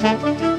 Georgiana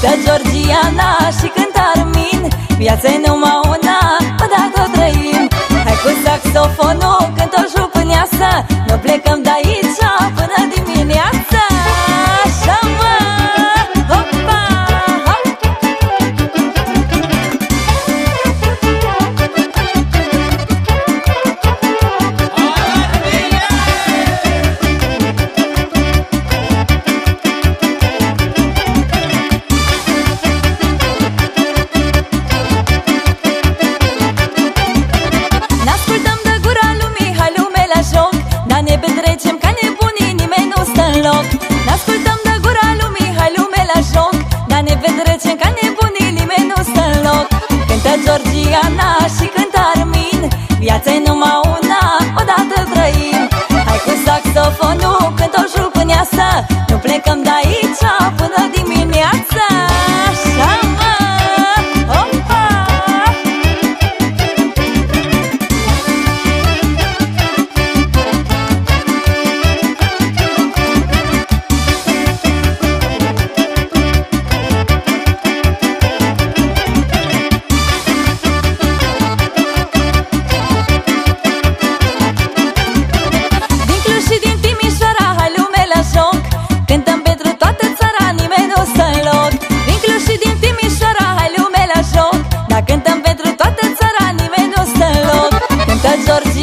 Georgiana și cântă Armin Viața e numai una, odată o trăim. Hai cu saxofonul, Georgiana și cântă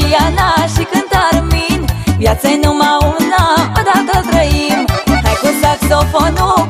Georgiana și cântă Armin Viața-i numai una, odată trăim. Hai cu saxofonul